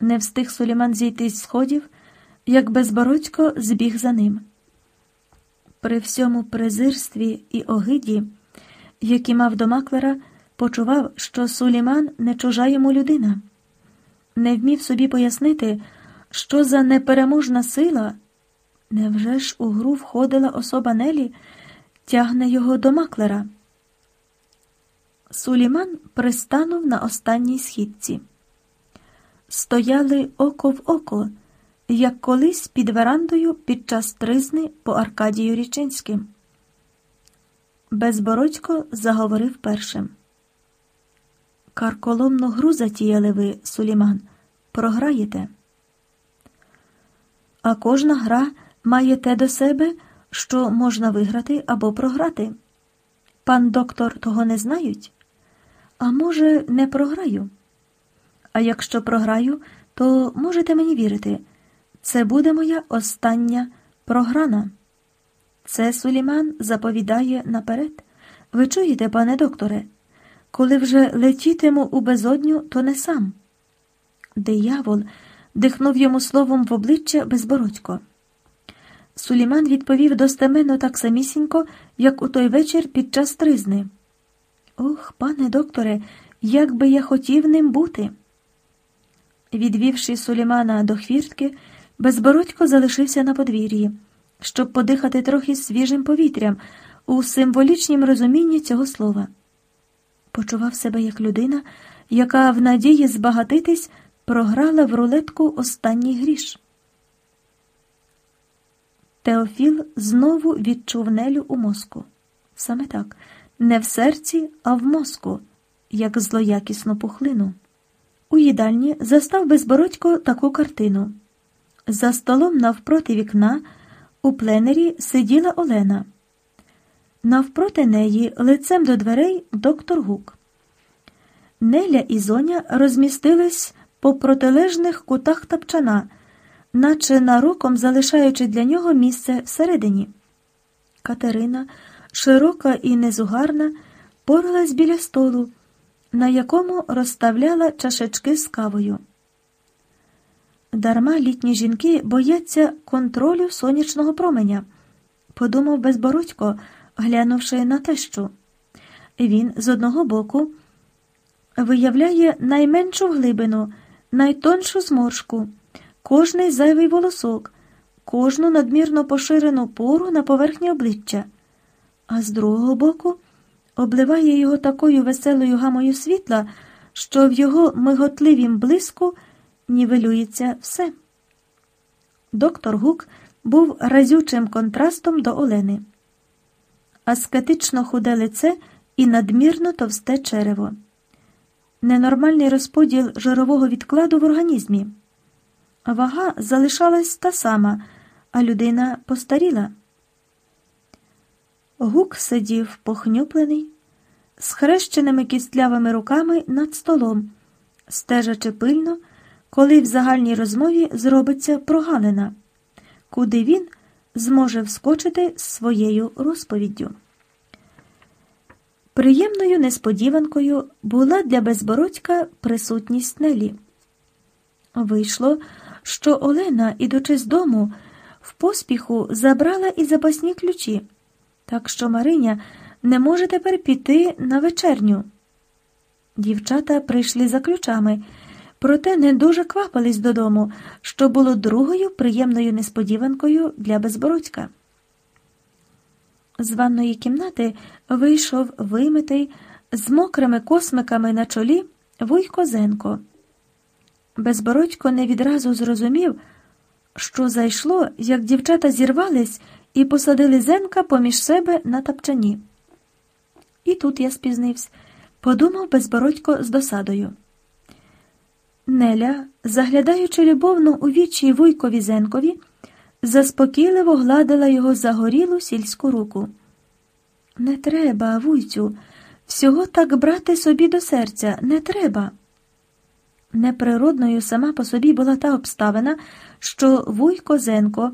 Не встиг Суліман зійти з сходів, як безбородько збіг за ним. При всьому презирстві і огиді, які мав до маклера, почував, що Суліман не чужа йому людина, не вмів собі пояснити, що за непереможна сила, невже ж у гру входила особа Нелі, тягне його до маклера. Суліман пристанув на останній східці. Стояли око в око, як колись під верандою під час тризни по Аркадію Річинським. Безбородько заговорив першим. Карколомну гру затіяли ви, Суліман, програєте. А кожна гра має те до себе, що можна виграти або програти. Пан доктор того не знають? А може, не програю? А якщо програю, то можете мені вірити, це буде моя остання програна. Це Суліман заповідає наперед. Ви чуєте, пане докторе, коли вже летітиму у безодню, то не сам. Диявол дихнув йому словом в обличчя безбородько. Суліман відповів достеменно так самісінько, як у той вечір під час тризни. Ох, пане докторе, як би я хотів ним бути. Відвівши Сулімана до хвіртки, безбородько залишився на подвір'ї, щоб подихати трохи свіжим повітрям у символічнім розумінні цього слова. Почував себе як людина, яка в надії збагатитись програла в рулетку останній гріш. Теофіл знову відчув нелю у мозку. Саме так, не в серці, а в мозку, як злоякісну пухлину. У їдальні застав безбородько таку картину. За столом навпроти вікна у пленері сиділа Олена. Навпроти неї лицем до дверей доктор Гук. Неля і зоня розмістились по протилежних кутах тапчана, наче нароком залишаючи для нього місце всередині. Катерина, широка і незугарна, поралась біля столу, на якому розставляла чашечки з кавою. Дарма літні жінки бояться контролю сонячного променя, подумав безбородько, глянувши на тещу. Він з одного боку виявляє найменшу глибину, найтоншу зморшку, кожний зайвий волосок, кожну надмірно поширену пору на поверхні обличчя, а з другого боку обливає його такою веселою гамою світла, що в його миготливім блиску нівелюється все. Доктор Гук був разючим контрастом до Олени, аскетично худе лице і надмірно товсте черево, ненормальний розподіл жирового відкладу в організмі. Вага залишалась та сама, а людина постаріла. Гук сидів похнюплений, з хрещеними кістлявими руками над столом, стежачи пильно, коли в загальній розмові зробиться прогалина, куди він зможе вскочити з своєю розповіддю. Приємною несподіванкою була для безбородька присутність Нелі. Вийшло, що Олена, ідучи з дому, в поспіху забрала і запасні ключі, так що Мариня не може тепер піти на вечерню. Дівчата прийшли за ключами, проте не дуже квапились додому, що було другою приємною несподіванкою для безбородька. З ванної кімнати вийшов вимитий з мокрими космиками на чолі Вуйко Зенко. Безбородько не відразу зрозумів, що зайшло, як дівчата зірвались і посадили зенка поміж себе на тапчані. І тут я спізнився, подумав безбородько з досадою. Неля, заглядаючи любовно у вічі Вуйкові Зенкові, заспокійливо гладила його загорілу сільську руку. Не треба, вуйцю, всього так брати собі до серця, не треба. Неприродною сама по собі була та обставина, що Вуйко Зенко,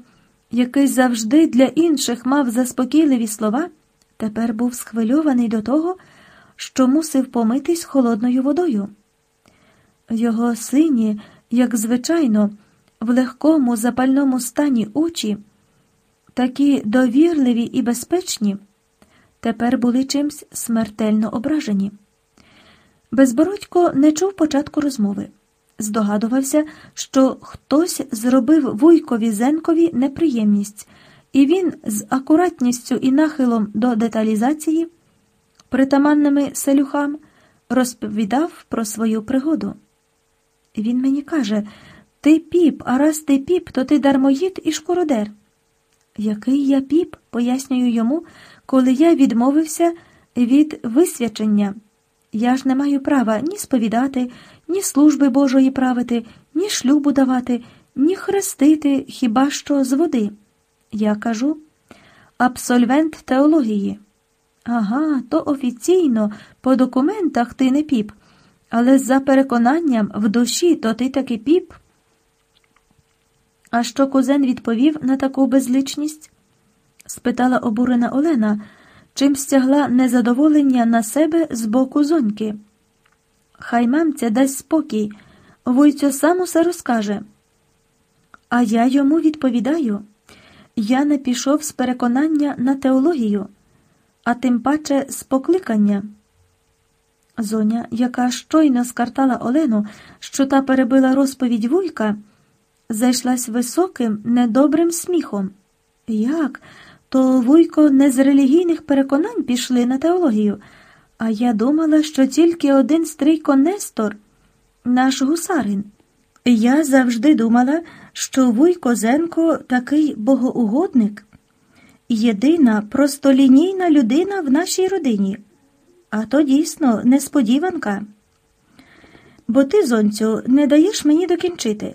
який завжди для інших мав заспокійливі слова, тепер був схвильований до того, що мусив помитись холодною водою. Його сині, як звичайно, в легкому запальному стані очі, такі довірливі і безпечні, тепер були чимсь смертельно ображені. Безбородько не чув початку розмови. Здогадувався, що хтось зробив вуйкові зенкові неприємність, і він з акуратністю і нахилом до деталізації, притаманними селюхам, розповідав про свою пригоду. Він мені каже ти піп, а раз ти піп, то ти дармоїд і шкуродер. Який я піп, пояснюю йому, коли я відмовився від висвячення. Я ж не маю права ні сповідати, ні служби Божої правити, ні шлюбу давати, ні хрестити хіба що з води. Я кажу абсольвент теології. Ага, то офіційно, по документах ти не піп, але за переконанням в душі то ти таки піп. А що кузен відповів на таку безличність? спитала обурена Олена, чим стягла незадоволення на себе з боку зоньки. Хай мамця дасть спокій, Войцю сам усе розкаже. А я йому відповідаю я не пішов з переконання на теологію, а тим паче з покликання. Зоня, яка щойно скартала Олену, що та перебила розповідь вуйка, зайшлась високим, недобрим сміхом. Як? То вуйко не з релігійних переконань пішли на теологію, а я думала, що тільки один стрийко Нестор, наш гусарин. Я завжди думала, що Вуйко Зенко такий богоугодник, єдина простолінійна людина в нашій родині. А то дійсно несподіванка. Бо ти, зонцю, не даєш мені докінчити.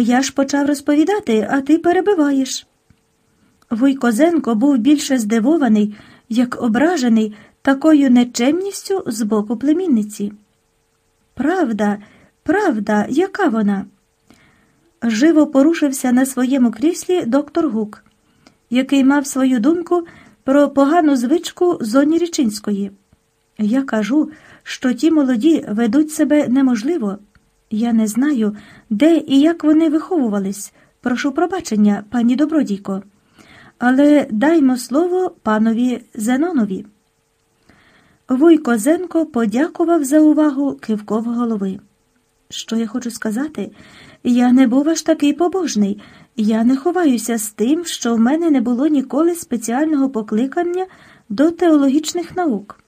Я ж почав розповідати, а ти перебиваєш. Вуйкозенко був більше здивований, як ображений такою нечемністю з боку племінниці. Правда, правда, яка вона? Живо порушився на своєму кріслі доктор Гук, який мав свою думку про погану звичку зоні Річинської. Я кажу, що ті молоді ведуть себе неможливо. Я не знаю, де і як вони виховувались. Прошу пробачення, пані добродійко. Але даймо слово панові Зенонові. Вуйко Зенко подякував за увагу кивков голови. Що я хочу сказати? Я не був аж такий побожний. Я не ховаюся з тим, що в мене не було ніколи спеціального покликання до теологічних наук.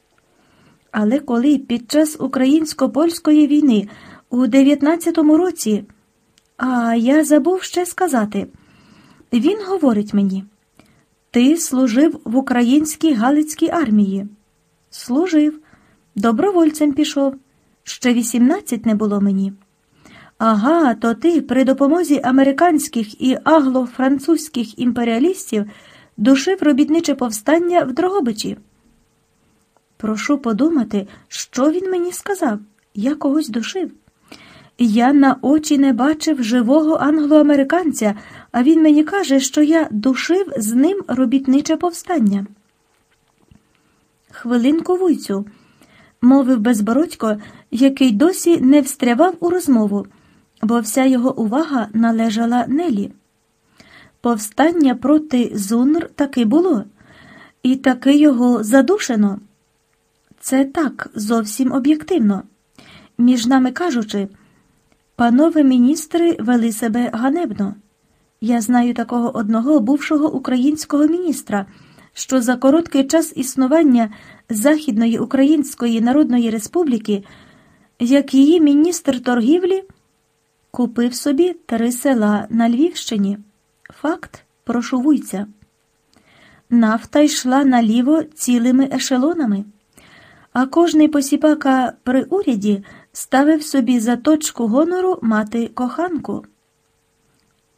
Але коли під час українсько-польської війни у 19-му році, а я забув ще сказати, він говорить мені: Ти служив в українській Галицькій армії. Служив, добровольцем пішов. Ще 18 не було мені. Ага, то ти при допомозі американських і агло-французьких імперіалістів душив робітниче повстання в Дрогобичі. Прошу подумати, що він мені сказав. Я когось душив. Я на очі не бачив живого англоамериканця, а він мені каже, що я душив з ним робітниче повстання. Хвилинку вуйцю, мовив безбородько, який досі не встрявав у розмову, бо вся його увага належала Нелі. Повстання проти Зунр таки було, і таки його задушено. Це так зовсім об'єктивно. Між нами кажучи, панове міністри вели себе ганебно. Я знаю такого одного бувшого українського міністра, що за короткий час існування Західної Української Народної Республіки, як її міністр торгівлі, купив собі три села на Львівщині. Факт прошувуйця. Нафта йшла наліво цілими ешелонами а кожний посіпака при уряді ставив собі за точку гонору мати коханку.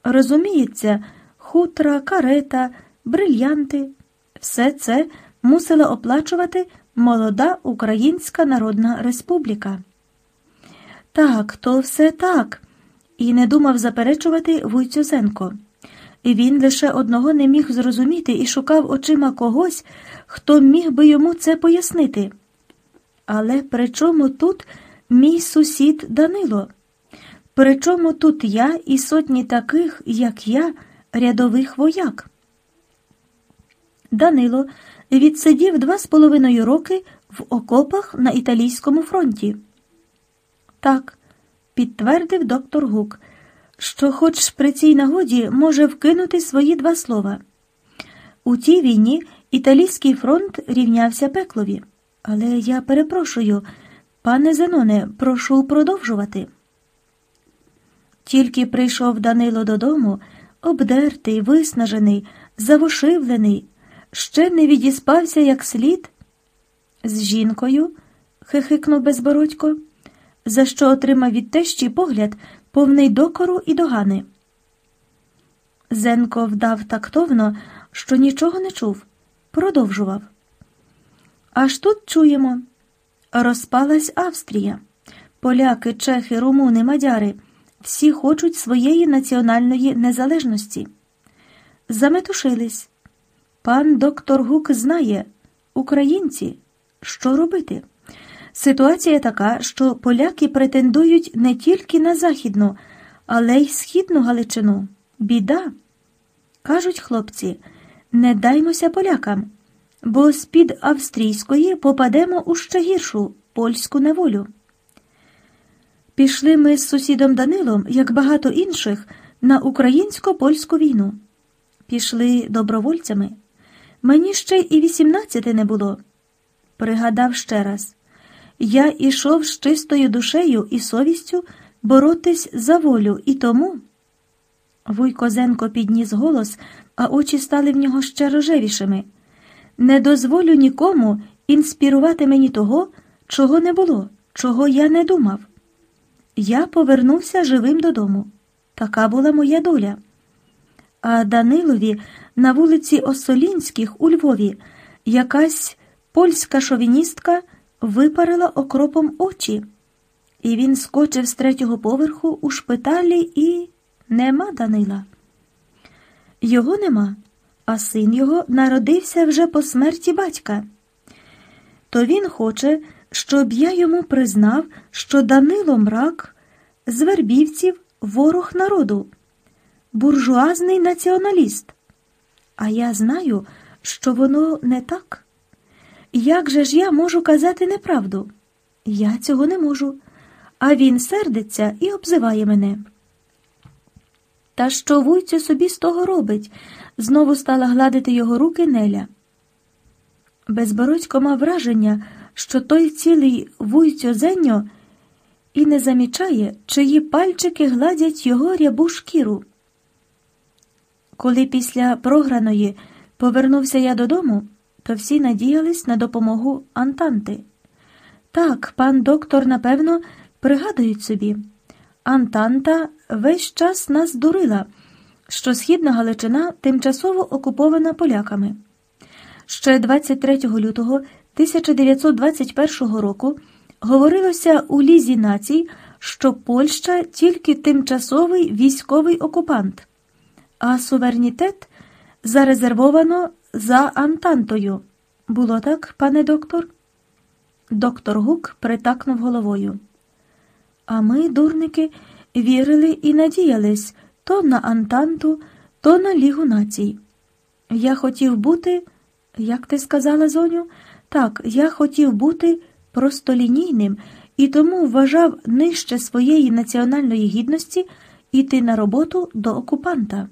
Розуміється, хутра, карета, брильянти все це мусила оплачувати молода Українська Народна Республіка. Так, то все так, і не думав заперечувати Вуйцюзенко. Він лише одного не міг зрозуміти і шукав очима когось, хто міг би йому це пояснити. Але при чому тут мій сусід Данило? Причому тут я і сотні таких, як я, рядових вояк. Данило відсидів два з половиною роки в окопах на італійському фронті. Так, підтвердив доктор Гук, що, хоч при цій нагоді, може вкинути свої два слова. У тій війні італійський фронт рівнявся пеклові. Але я перепрошую, пане Зеноне, прошу продовжувати. Тільки прийшов Данило додому, обдертий, виснажений, завошивлений, ще не відіспався як слід. З жінкою, хихикнув безбородько, за що отримав від тещі погляд, повний докору і догани. Зенко вдав тактовно, що нічого не чув, продовжував. Аж тут чуємо. Розпалась Австрія. Поляки, чехи, румуни, мадяри всі хочуть своєї національної незалежності. Заметушились. Пан доктор Гук знає, українці, що робити. Ситуація така, що поляки претендують не тільки на західну, але й східну Галичину. Біда. Кажуть хлопці, не даймося полякам бо з-під австрійської попадемо у ще гіршу польську неволю. Пішли ми з сусідом Данилом, як багато інших, на українсько польську війну. Пішли добровольцями. Мені ще і вісімнадцяти не було. Пригадав ще раз я ішов з чистою душею і совістю боротись за волю і тому. Вуйко Зенко підніс голос, а очі стали в нього ще рожевішими. Не дозволю нікому інспірувати мені того, чого не було, чого я не думав. Я повернувся живим додому. Така була моя доля. А Данилові на вулиці Осолінських у Львові якась польська шовіністка випарила окропом очі, і він скочив з третього поверху у шпиталі і нема Данила. Його нема а син його народився вже по смерті батька. То він хоче, щоб я йому признав, що Данило мрак з вербівців ворог народу, буржуазний націоналіст. А я знаю, що воно не так. Як же ж я можу казати неправду? Я цього не можу. А він сердиться і обзиває мене. Та що вуйцю собі з того робить? Знову стала гладити його руки Неля. Безбородько мав враження, що той цілий вуйцю зеньо і не замічає, чиї пальчики гладять його рябу шкіру. Коли після програної повернувся я додому, то всі надіялись на допомогу Антанти. Так, пан доктор, напевно, пригадують собі. Антанта весь час нас дурила, що східна Галичина тимчасово окупована поляками. Ще 23 лютого 1921 року говорилося у Лізі націй, що Польща тільки тимчасовий військовий окупант, а суверенітет зарезервовано за Антантою. Було так, пане доктор? Доктор Гук притакнув головою. А ми, дурники, вірили і надіялись то на Антанту, то на Лігу націй. Я хотів бути, як ти сказала, Зоню, так, я хотів бути простолінійним і тому вважав нижче своєї національної гідності іти на роботу до окупанта.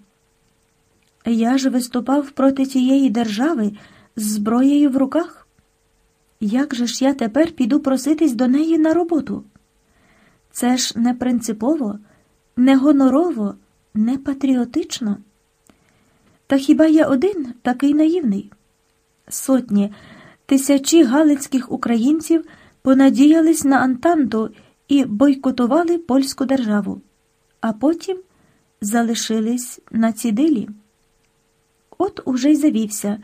Я ж виступав проти тієї держави з зброєю в руках. Як же ж я тепер піду проситись до неї на роботу? Це ж не принципово, не гонорово, не патріотично. Та хіба я один такий наївний? Сотні, тисячі галицьких українців понадіялись на Антанту і бойкотували польську державу, а потім залишились на цідилі. От уже й завівся.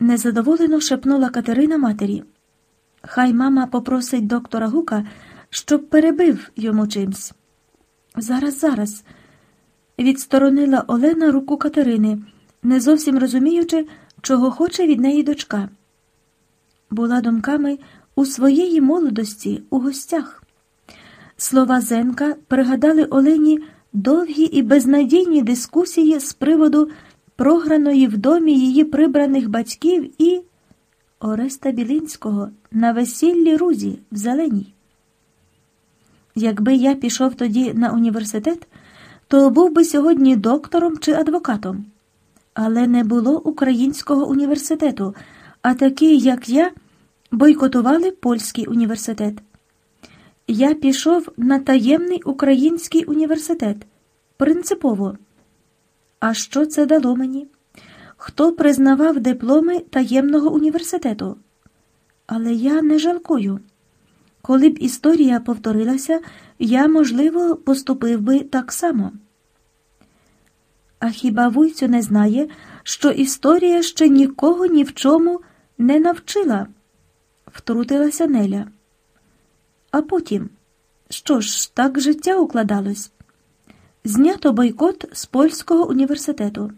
Незадоволено шепнула Катерина матері. Хай мама попросить доктора Гука щоб перебив йому чимсь. Зараз, зараз, відсторонила Олена руку Катерини, не зовсім розуміючи, чого хоче від неї дочка. Була думками у своєї молодості у гостях. Слова Зенка пригадали Олені довгі і безнадійні дискусії з приводу програної в домі її прибраних батьків і Ореста Білинського на весіллі Рузі в Зеленій. Якби я пішов тоді на університет, то був би сьогодні доктором чи адвокатом. Але не було українського університету, а такі, як я, бойкотували польський університет. Я пішов на таємний український університет. Принципово. А що це дало мені? Хто признавав дипломи таємного університету? Але я не жалкую. Коли б історія повторилася, я, можливо, поступив би так само. А хіба Вуйцю не знає, що історія ще нікого ні в чому не навчила? Втрутилася Неля. А потім, що ж, так життя укладалось? Знято бойкот з польського університету.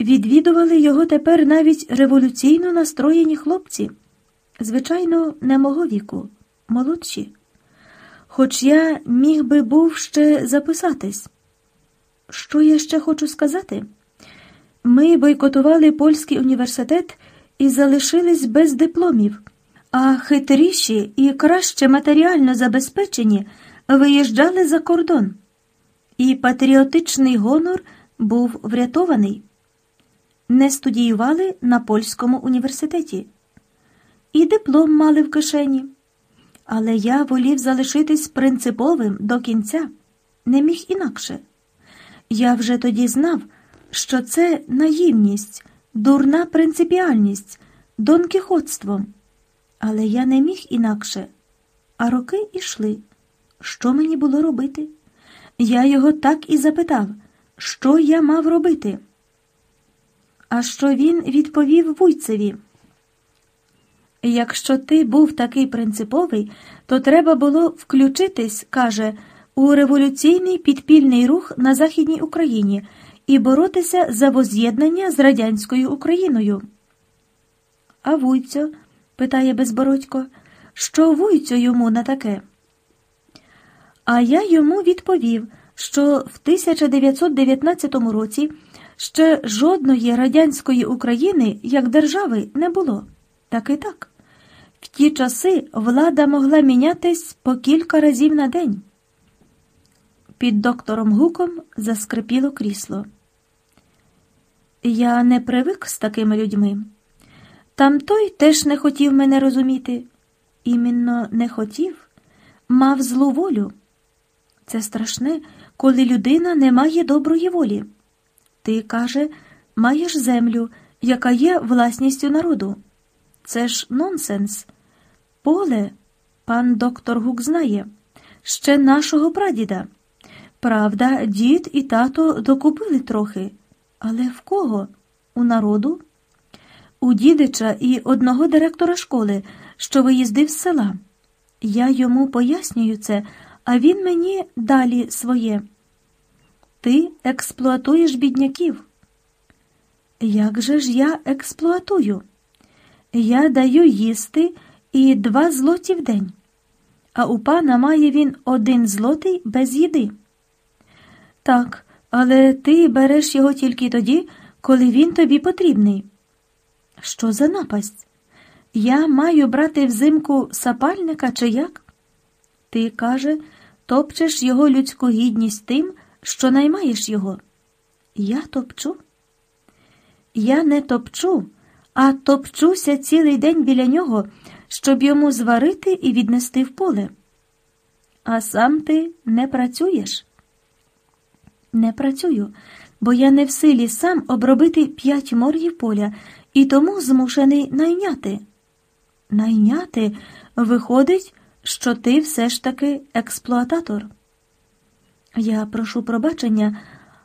Відвідували його тепер навіть революційно настроєні хлопці, звичайно, не мого віку, молодші. Хоч я міг би був ще записатись. Що я ще хочу сказати? Ми бойкотували польський університет і залишились без дипломів, а хитріші і краще матеріально забезпечені виїжджали за кордон, і патріотичний гонор був врятований. Не студіювали на польському університеті, і диплом мали в кишені. Але я волів залишитись принциповим до кінця, не міг інакше. Я вже тоді знав, що це наївність, дурна принципіальність, донкіхотство. Але я не міг інакше. А роки йшли. Що мені було робити? Я його так і запитав, що я мав робити. А що він відповів вуйцеві? Якщо ти був такий принциповий, то треба було включитись, каже, у революційний підпільний рух на Західній Україні і боротися за воз'єднання з радянською Україною. А Вуйцьо, питає Безбородько, що Вуйцьо йому на таке? А я йому відповів, що в 1919 році ще жодної радянської України як держави не було. Так і так. В ті часи влада могла мінятись по кілька разів на день. Під доктором Гуком заскрипіло крісло. Я не привик з такими людьми. Там той теж не хотів мене розуміти. Іменно не хотів, мав злу волю. Це страшне, коли людина не має доброї волі. Ти, каже, маєш землю, яка є власністю народу. Це ж нонсенс. Поле, пан доктор Гук знає, ще нашого прадіда. Правда, дід і тато докупили трохи. Але в кого? У народу? У дідича і одного директора школи, що виїздив з села. Я йому пояснюю це, а він мені далі своє. Ти експлуатуєш бідняків. Як же ж я експлуатую? Я даю їсти і два злоті в день, а у пана має він один злотий без їди. Так, але ти береш його тільки тоді, коли він тобі потрібний. Що за напасть? Я маю брати взимку сапальника чи як? Ти, каже, топчеш його людську гідність тим, що наймаєш його. Я топчу? Я не топчу, а топчуся цілий день біля нього, щоб йому зварити і віднести в поле. А сам ти не працюєш? Не працюю, бо я не в силі сам обробити п'ять моргів поля і тому змушений найняти. Найняти виходить, що ти все ж таки експлуататор. Я прошу пробачення,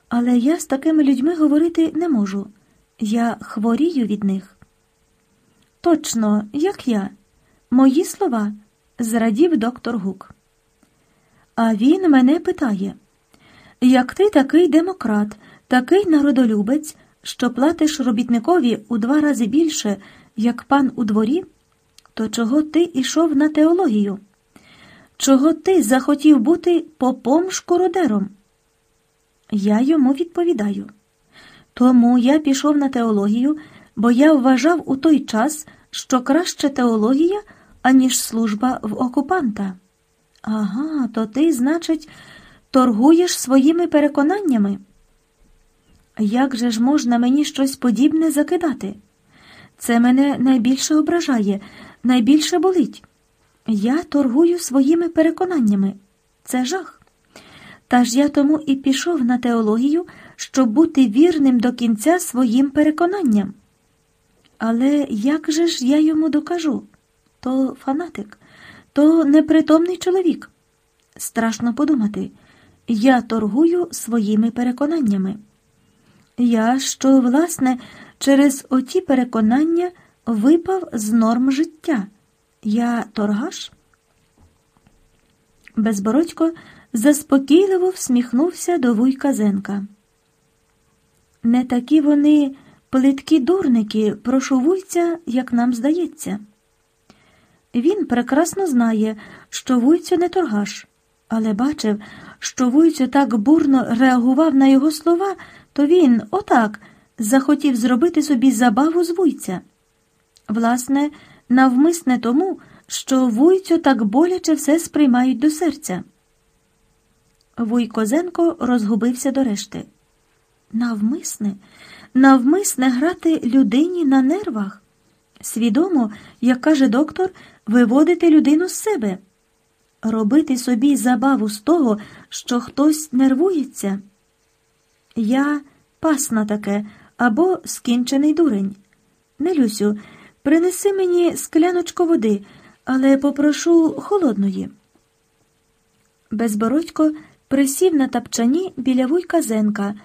але я з такими людьми говорити не можу. Я хворію від них. Точно, як я. Мої слова, зрадів доктор Гук. А він мене питає як ти такий демократ, такий народолюбець, що платиш робітникові у два рази більше, як пан у дворі, то чого ти ішов на теологію? Чого ти захотів бути попом шкуродером? Я йому відповідаю. Тому я пішов на теологію, бо я вважав у той час, що краще теологія, аніж служба в окупанта. Ага, то ти, значить, торгуєш своїми переконаннями. Як же ж можна мені щось подібне закидати? Це мене найбільше ображає, найбільше болить. Я торгую своїми переконаннями. Це жах. Та ж я тому і пішов на теологію, щоб бути вірним до кінця своїм переконанням. Але як же ж я йому докажу? То фанатик, то непритомний чоловік. Страшно подумати, я торгую своїми переконаннями. Я, що, власне, через оті переконання випав з норм життя. Я торгаш? Безбородько заспокійливо всміхнувся до вуйка Зенка. Не такі вони плиткі дурники прошувуйця, як нам здається. Він прекрасно знає, що вуйцю не торгаш, але бачив, що вуйцю так бурно реагував на його слова, то він, отак, захотів зробити собі забаву з вуйця. Власне, навмисне тому, що вуйцю так боляче все сприймають до серця. Вуйкозенко розгубився до решти. Навмисне, навмисне грати людині на нервах. Свідомо, як каже доктор, виводити людину з себе, робити собі забаву з того, що хтось нервується. Я пас на таке або скінчений дурень. Нелюсю, принеси мені скляночку води, але попрошу холодної. Безбородько присів на тапчані біля вуйка Зенка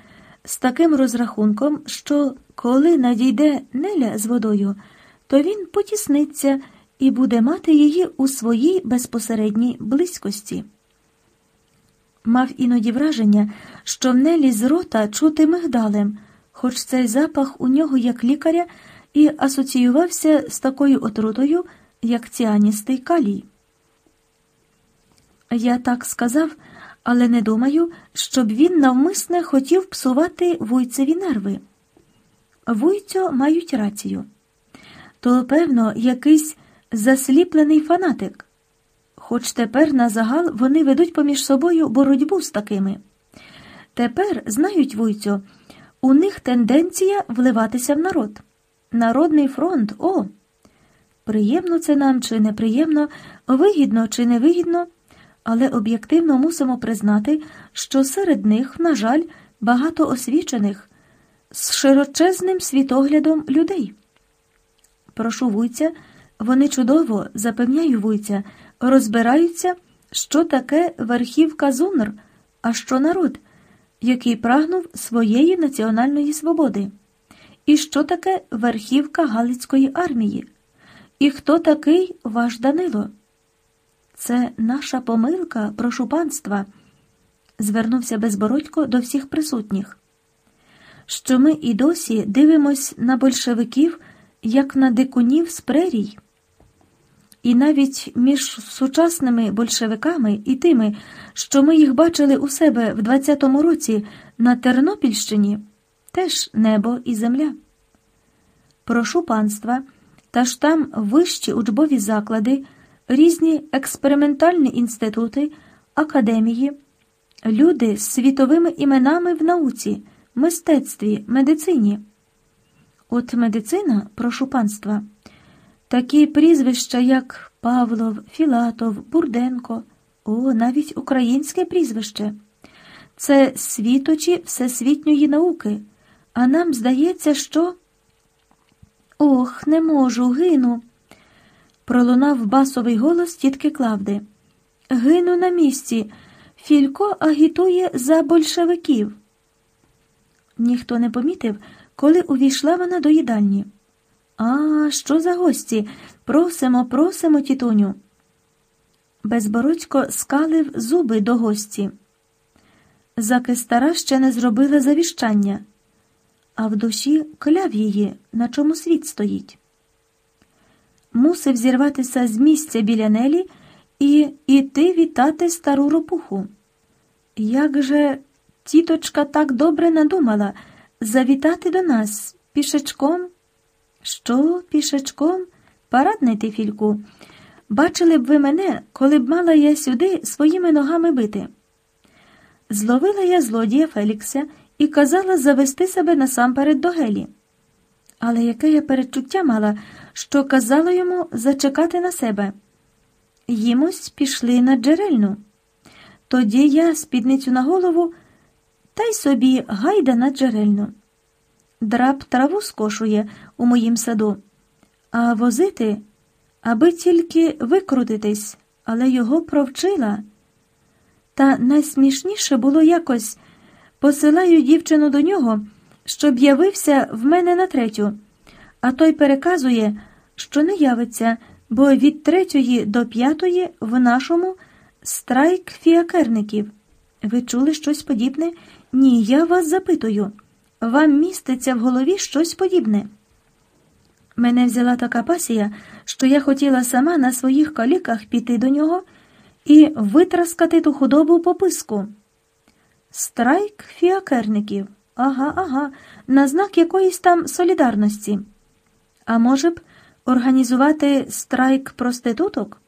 з таким розрахунком, що коли надійде неля з водою, то він потісниться і буде мати її у своїй безпосередній близькості. Мав іноді враження, що в нелі з рота чути мигдалем, хоч цей запах у нього як лікаря і асоціювався з такою отрутою, як ціаністий калій. Я так сказав, але не думаю, щоб він навмисне хотів псувати вуйцеві нерви. Вуйцьо мають рацію. То, певно, якийсь засліплений фанатик. Хоч тепер на загал вони ведуть поміж собою боротьбу з такими. Тепер, знають вуйцю, у них тенденція вливатися в народ. Народний фронт, о! Приємно це нам чи неприємно, вигідно чи невигідно, але об'єктивно мусимо признати, що серед них, на жаль, багато освічених, з широчезним світоглядом людей. Прошу вуйця, вони чудово, запевняю вуйця, розбираються, що таке верхівка зунр, а що народ, який прагнув своєї національної свободи, і що таке верхівка Галицької армії, і хто такий ваш Данило. Це наша помилка, прошу панства, звернувся безбородько до всіх присутніх. Що ми і досі дивимось на большевиків, як на дикунів з прерій. І навіть між сучасними большевиками і тими, що ми їх бачили у себе в 20-му році на Тернопільщині, теж небо і земля. Прошу панства, та ж там вищі учбові заклади, різні експериментальні інститути, академії, люди з світовими іменами в науці, мистецтві, медицині. От медицина, прошу панства. Такі прізвища, як Павлов, Філатов, Бурденко, о, навіть українське прізвище. Це світочі всесвітньої науки, а нам здається, що. Ох, не можу, гину. Пролунав басовий голос тітки Клавди. Гину на місці. Філько агітує за большевиків. Ніхто не помітив, коли увійшла вона до їдальні. А, що за гості? Просимо, просимо, тітуню. Безбородько скалив зуби до гості. Заки стара ще не зробила завіщання, а в душі кляв її, на чому світ стоїть. Мусив зірватися з місця біля Нелі і іти вітати стару ропуху. Як же тіточка так добре надумала завітати до нас пішечком? Що, пішечком? Парадний фільку. Бачили б ви мене, коли б мала я сюди своїми ногами бити. Зловила я злодія Фелікса і казала завести себе насамперед до Гелі. Але яке я передчуття мала, що казала йому зачекати на себе. Їмось пішли на джерельну. Тоді я спідницю на голову та й собі гайда на джерельну. Драб траву скошує у моїм саду, а возити, аби тільки викрутитись, але його провчила. Та найсмішніше було якось посилаю дівчину до нього, щоб явився в мене на третю, а той переказує, що не явиться, бо від третьої до п'ятої в нашому страйк фіакерників. Ви чули щось подібне? Ні, я вас запитую. Вам міститься в голові щось подібне? Мене взяла така пасія, що я хотіла сама на своїх коліках піти до нього і витраскати ту худобу по писку. Страйк фіакерників. Ага, ага, на знак якоїсь там солідарності. А може б, організувати страйк проституток?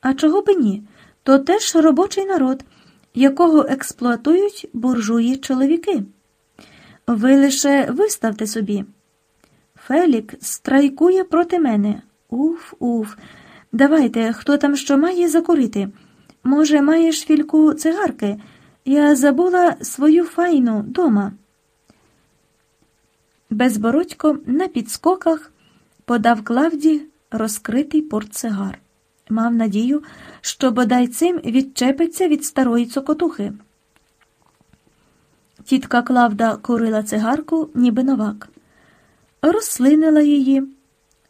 А чого б ні? То теж робочий народ, якого експлуатують буржуї чоловіки. Ви лише виставте собі. Фелік страйкує проти мене. Уф, уф. Давайте, хто там що має закурити. Може, маєш фільку цигарки? Я забула свою файну дома. Безбородько на підскоках подав Клавді розкритий портсигар. Мав надію, що бодай цим відчепиться від старої цокотухи. Тітка Клавда курила цигарку, ніби новак, розслинила її,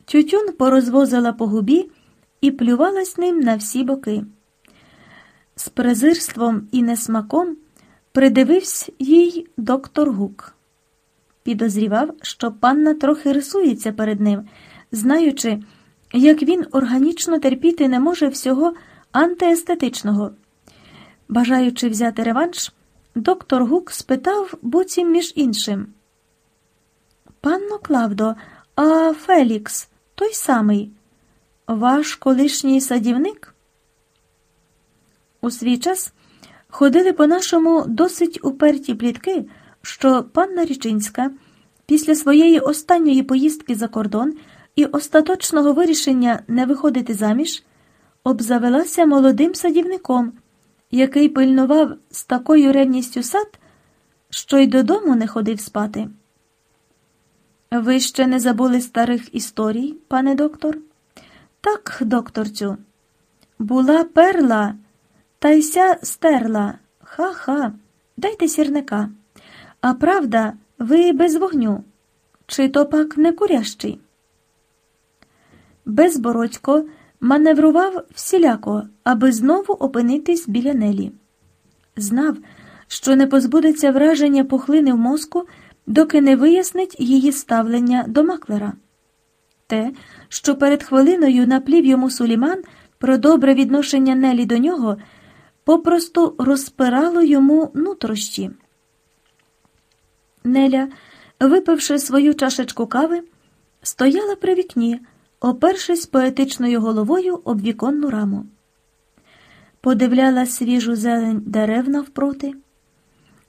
тютюн порозвозила по губі і плювалась ним на всі боки. З презирством і несмаком придивився їй доктор Гук. Підозрівав, що панна трохи рисується перед ним, знаючи, як він органічно терпіти не може всього антиестетичного. Бажаючи взяти реванш, доктор Гук спитав буцім між іншим. Панно Клавдо, а Фелікс той самий, ваш колишній садівник? У свій час ходили по нашому досить уперті плітки, що панна Річинська після своєї останньої поїздки за кордон і остаточного вирішення не виходити заміж, обзавелася молодим садівником, який пильнував з такою ревністю сад, що й додому не ходив спати. Ви ще не забули старих історій, пане доктор? Так, докторцю, була перла, та й ся стерла. Ха-ха, дайте сірника. А правда, ви без вогню, чи то пак не курящий? Безбородько маневрував всіляко, аби знову опинитись біля Нелі. Знав, що не позбудеться враження пухлини в мозку, доки не вияснить її ставлення до маклера. Те, що перед хвилиною наплів йому Суліман про добре відношення Нелі до нього, попросту розпирало йому нутрощі. Неля, випивши свою чашечку кави, стояла при вікні опершись поетичною головою об віконну раму. Подивляла свіжу зелень дерев навпроти.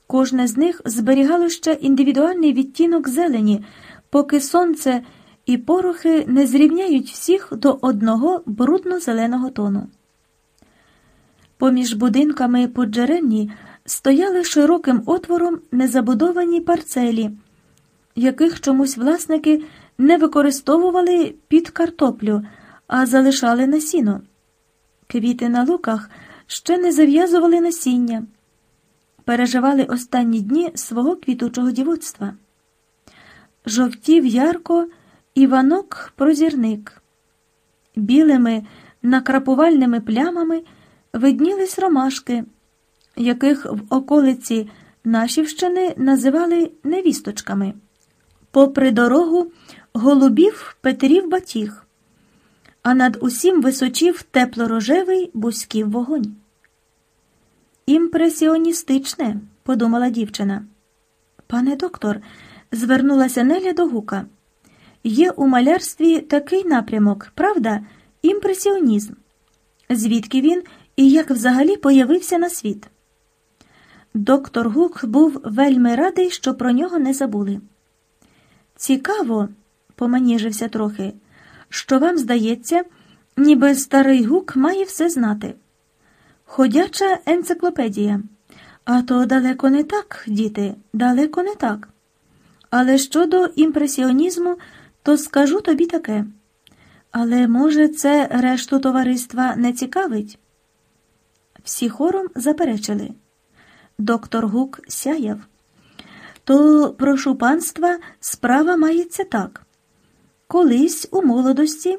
Кожне з них зберігало ще індивідуальний відтінок зелені, поки сонце і порохи не зрівняють всіх до одного брудно-зеленого тону. Поміж будинками поджерельні стояли широким отвором незабудовані парцелі, яких чомусь власники не використовували під картоплю, а залишали на сіно. Квіти на луках ще не зав'язували насіння, переживали останні дні свого квітучого дівоцтва. Жовтів ярко Іванок прозірник. Білими накрапувальними плямами виднілись ромашки, яких в околиці Нашівщини називали невісточками. Попри дорогу голубів Петрів батіг, а над усім височив теплорожевий бузьків вогонь. Імпресіоністичне, подумала дівчина. Пане доктор, звернулася Неля до гука. Є у малярстві такий напрямок, правда, імпресіонізм. Звідки він і як взагалі появився на світ? Доктор Гук був вельми радий, що про нього не забули. Цікаво, поманіжився трохи, що вам здається, ніби старий гук має все знати. Ходяча енциклопедія. А то далеко не так, діти, далеко не так. Але щодо імпресіонізму, то скажу тобі таке. Але, може, це решту товариства не цікавить? Всі хором заперечили. Доктор Гук сяяв. То, прошу панства, справа мається так. Колись у молодості,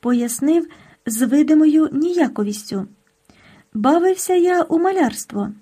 пояснив з видимою ніяковістю. Бавився я у малярство.